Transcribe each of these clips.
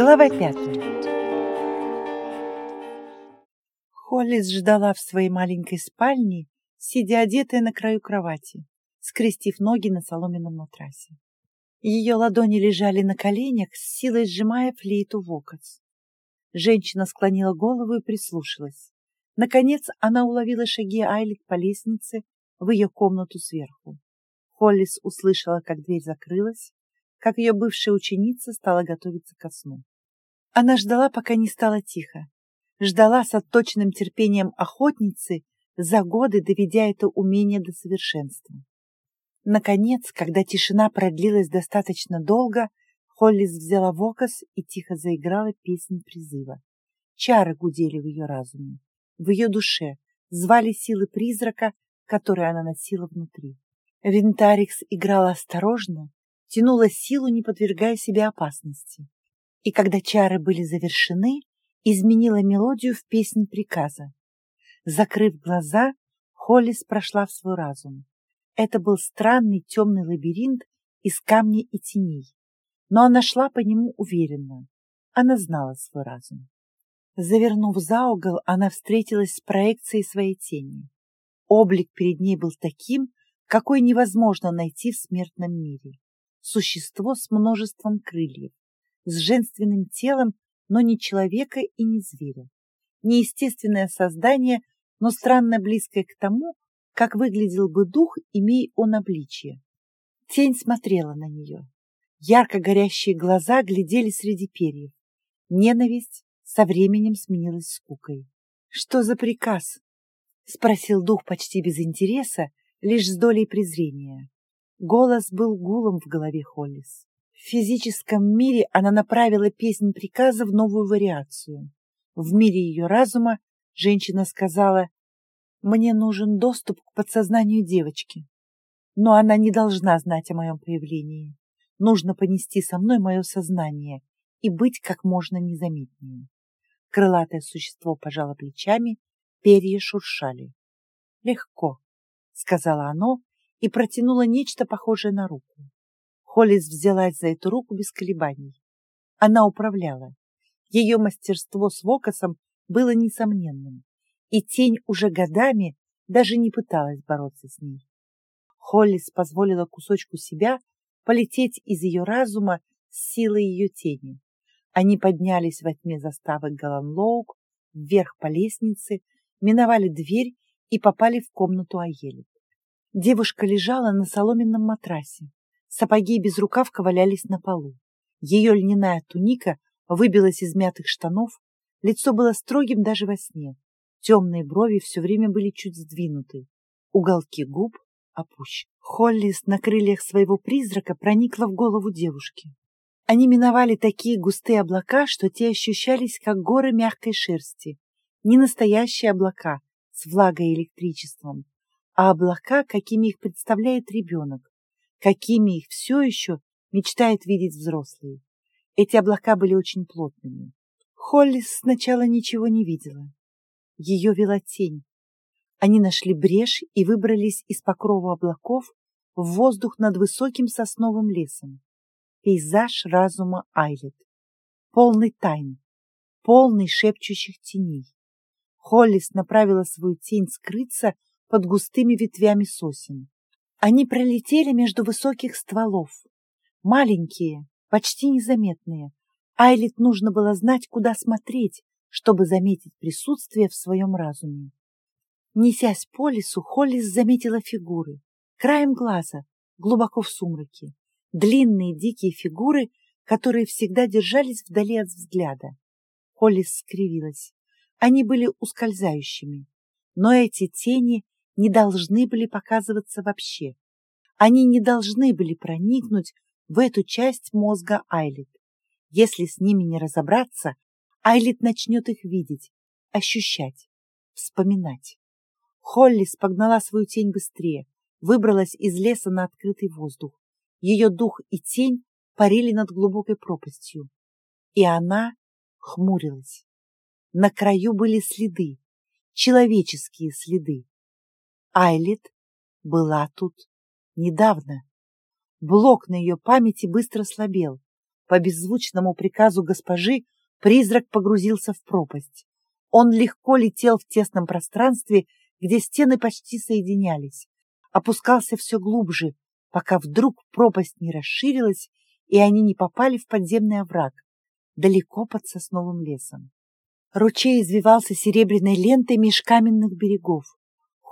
Глава пятая. Холлис ждала в своей маленькой спальне, сидя одетая на краю кровати, скрестив ноги на соломенном матрасе. Ее ладони лежали на коленях, с силой сжимая флейту в окоц. Женщина склонила голову и прислушалась. Наконец она уловила шаги Айлит по лестнице в ее комнату сверху. Холлис услышала, как дверь закрылась, как ее бывшая ученица стала готовиться ко сну. Она ждала, пока не стало тихо. Ждала с отточенным терпением охотницы, за годы доведя это умение до совершенства. Наконец, когда тишина продлилась достаточно долго, Холлис взяла вокас и тихо заиграла песнь призыва. Чары гудели в ее разуме, в ее душе, звали силы призрака, которые она носила внутри. Винтарикс играла осторожно, тянула силу, не подвергая себе опасности. И когда чары были завершены, изменила мелодию в песнь приказа. Закрыв глаза, Холлис прошла в свой разум. Это был странный темный лабиринт из камней и теней, но она шла по нему уверенно. Она знала свой разум. Завернув за угол, она встретилась с проекцией своей тени. Облик перед ней был таким, какой невозможно найти в смертном мире существо с множеством крыльев, с женственным телом, но не человека и не зверя. Неестественное создание, но странно близкое к тому, как выглядел бы дух, имея он обличие. Тень смотрела на нее. Ярко горящие глаза глядели среди перьев. Ненависть со временем сменилась скукой. «Что за приказ?» — спросил дух почти без интереса, лишь с долей презрения. Голос был гулом в голове Холлис. В физическом мире она направила песнь приказа в новую вариацию. В мире ее разума женщина сказала, «Мне нужен доступ к подсознанию девочки, но она не должна знать о моем появлении. Нужно понести со мной мое сознание и быть как можно незаметнее». Крылатое существо пожало плечами, перья шуршали. «Легко», — сказала оно, и протянула нечто похожее на руку. Холлис взялась за эту руку без колебаний. Она управляла. Ее мастерство с Вокасом было несомненным, и тень уже годами даже не пыталась бороться с ней. Холлис позволила кусочку себя полететь из ее разума с силой ее тени. Они поднялись во тьме заставы Галанлоук, вверх по лестнице, миновали дверь и попали в комнату Аели. Девушка лежала на соломенном матрасе. Сапоги без рукавка валялись на полу. Ее льняная туника выбилась из мятых штанов, лицо было строгим даже во сне. Темные брови все время были чуть сдвинуты, уголки губ опущены. Холлис на крыльях своего призрака проникла в голову девушки. Они миновали такие густые облака, что те ощущались, как горы мягкой шерсти. Не настоящие облака с влагой и электричеством, а облака, какими их представляет ребенок, какими их все еще мечтает видеть взрослый. Эти облака были очень плотными. Холлис сначала ничего не видела. Ее вела тень. Они нашли брешь и выбрались из покрова облаков в воздух над высоким сосновым лесом. Пейзаж разума Айлет. Полный тайн, полный шепчущих теней. Холлис направила свою тень скрыться под густыми ветвями сосен. Они пролетели между высоких стволов. Маленькие, почти незаметные. Айлит нужно было знать, куда смотреть, чтобы заметить присутствие в своем разуме. Несясь по лесу, Холлис заметила фигуры. Краем глаза, глубоко в сумраке. Длинные дикие фигуры, которые всегда держались вдали от взгляда. Холлис скривилась. Они были ускользающими. Но эти тени не должны были показываться вообще. Они не должны были проникнуть в эту часть мозга Айлит. Если с ними не разобраться, Айлит начнет их видеть, ощущать, вспоминать. Холли спогнала свою тень быстрее, выбралась из леса на открытый воздух. Ее дух и тень парили над глубокой пропастью. И она хмурилась. На краю были следы, человеческие следы. Айлит была тут недавно. Блок на ее памяти быстро слабел. По беззвучному приказу госпожи призрак погрузился в пропасть. Он легко летел в тесном пространстве, где стены почти соединялись, опускался все глубже, пока вдруг пропасть не расширилась, и они не попали в подземный овраг, далеко под сосновым лесом. Ручей извивался серебряной лентой меж каменных берегов.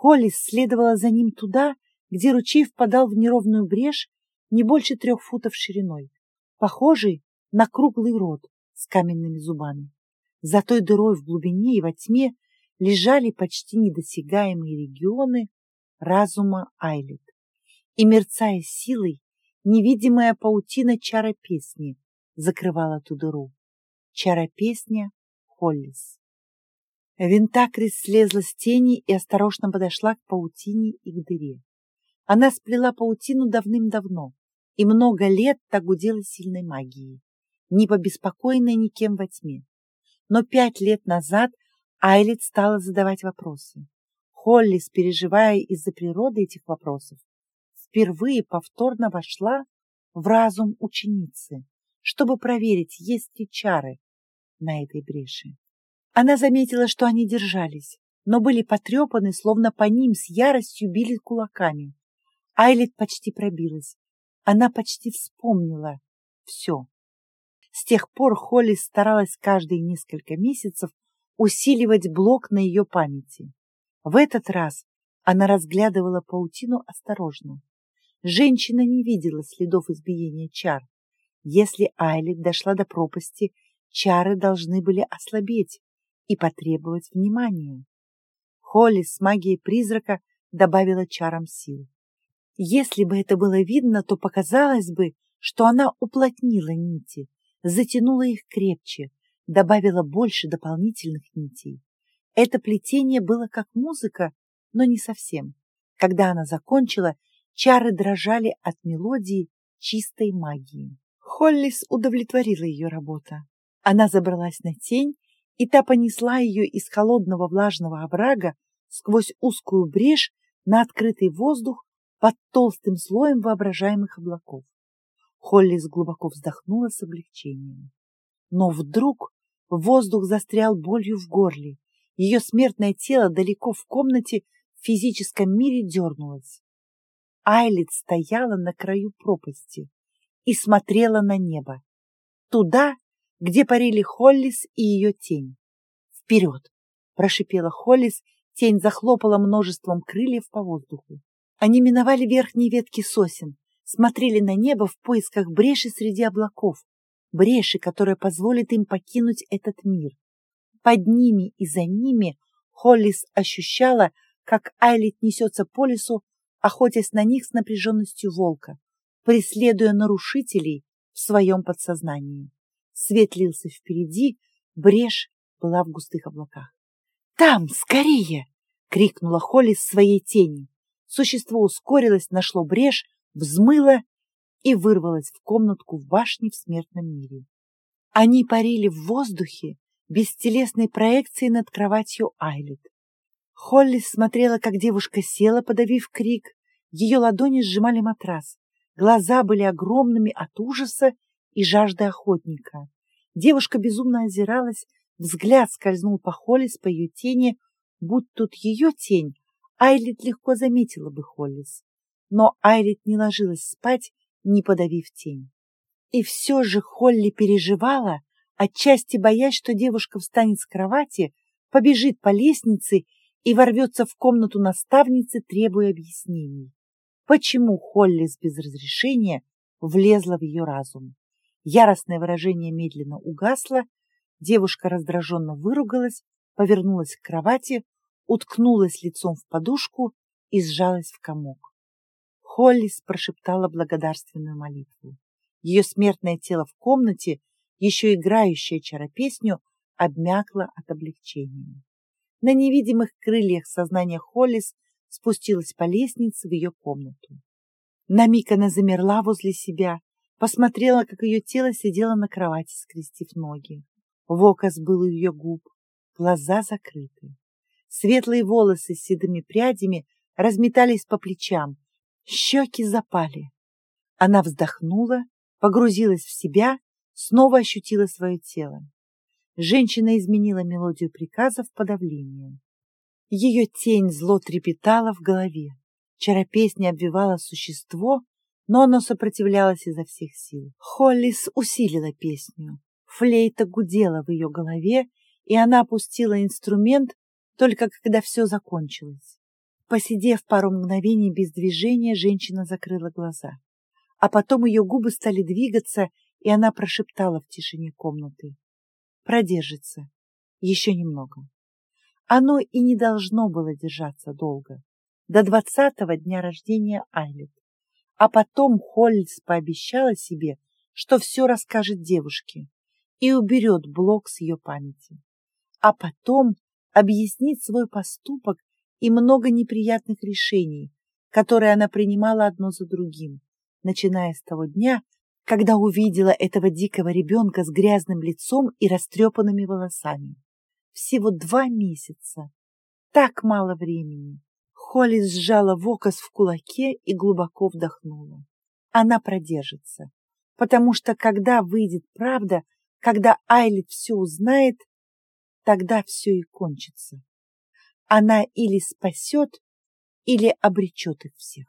Холлис следовала за ним туда, где ручей впадал в неровную брешь не больше трех футов шириной, похожий на круглый рот с каменными зубами. За той дырой в глубине и во тьме лежали почти недосягаемые регионы разума Айлет. И, мерцая силой, невидимая паутина чара песни закрывала ту дыру. Чара песня Холлис. Винтакрис слезла с тени и осторожно подошла к паутине и к дыре. Она сплела паутину давным-давно и много лет так гудела сильной магией, не побеспокоенной никем во тьме. Но пять лет назад Айлит стала задавать вопросы. Холлис, переживая из-за природы этих вопросов, впервые повторно вошла в разум ученицы, чтобы проверить, есть ли чары на этой бреши. Она заметила, что они держались, но были потрепаны, словно по ним с яростью били кулаками. Айлит почти пробилась. Она почти вспомнила все. С тех пор Холли старалась каждые несколько месяцев усиливать блок на ее памяти. В этот раз она разглядывала паутину осторожно. Женщина не видела следов избиения чар. Если Айлит дошла до пропасти, чары должны были ослабеть и потребовать внимания. Холли с магией призрака добавила чарам сил. Если бы это было видно, то показалось бы, что она уплотнила нити, затянула их крепче, добавила больше дополнительных нитей. Это плетение было как музыка, но не совсем. Когда она закончила, чары дрожали от мелодии чистой магии. Холлис удовлетворила ее работа. Она забралась на тень, и та понесла ее из холодного влажного оврага сквозь узкую брешь на открытый воздух под толстым слоем воображаемых облаков. Холлис глубоко вздохнула с облегчением. Но вдруг воздух застрял болью в горле. Ее смертное тело далеко в комнате в физическом мире дернулось. Айлит стояла на краю пропасти и смотрела на небо. Туда, где парили Холлис и ее тень. «Вперед!» — прошипела Холлис, тень захлопала множеством крыльев по воздуху. Они миновали верхние ветки сосен, смотрели на небо в поисках бреши среди облаков, бреши, которая позволит им покинуть этот мир. Под ними и за ними Холлис ощущала, как Айлит несется по лесу, охотясь на них с напряженностью волка, преследуя нарушителей в своем подсознании. Свет лился впереди, брешь была в густых облаках. «Там, скорее!» — крикнула Холли своей тени. Существо ускорилось, нашло брешь, взмыло и вырвалось в комнатку в башне в смертном мире. Они парили в воздухе без телесной проекции над кроватью Айлет. Холли смотрела, как девушка села, подавив крик. Ее ладони сжимали матрас. Глаза были огромными от ужаса и жажды охотника. Девушка безумно озиралась, взгляд скользнул по Холлис, по ее тени. Будь тут ее тень, Айлит легко заметила бы Холлис. Но Айлит не ложилась спать, не подавив тень. И все же Холли переживала, отчасти боясь, что девушка встанет с кровати, побежит по лестнице и ворвется в комнату наставницы, требуя объяснений. Почему Холлис без разрешения влезла в ее разум? Яростное выражение медленно угасло, девушка раздраженно выругалась, повернулась к кровати, уткнулась лицом в подушку и сжалась в комок. Холлис прошептала благодарственную молитву. Ее смертное тело в комнате, еще играющее чаропесню, обмякло от облегчения. На невидимых крыльях сознания Холлис спустилась по лестнице в ее комнату. На миг она замерла возле себя, посмотрела, как ее тело сидело на кровати, скрестив ноги. Вокас был у ее губ, глаза закрыты. Светлые волосы с седыми прядями разметались по плечам, щеки запали. Она вздохнула, погрузилась в себя, снова ощутила свое тело. Женщина изменила мелодию приказов подавления. Ее тень зло трепетала в голове. Вчера песня обвивала существо, но оно сопротивлялось изо всех сил. Холлис усилила песню. Флейта гудела в ее голове, и она опустила инструмент только когда все закончилось. Посидев пару мгновений без движения, женщина закрыла глаза. А потом ее губы стали двигаться, и она прошептала в тишине комнаты. Продержится. Еще немного. Оно и не должно было держаться долго. До двадцатого дня рождения Айлет. А потом Холлис пообещала себе, что все расскажет девушке и уберет блок с ее памяти. А потом объяснит свой поступок и много неприятных решений, которые она принимала одно за другим, начиная с того дня, когда увидела этого дикого ребенка с грязным лицом и растрепанными волосами. Всего два месяца. Так мало времени. Холли сжала вокос в кулаке и глубоко вдохнула. Она продержится, потому что когда выйдет правда, когда Айлит все узнает, тогда все и кончится. Она или спасет, или обречет их всех.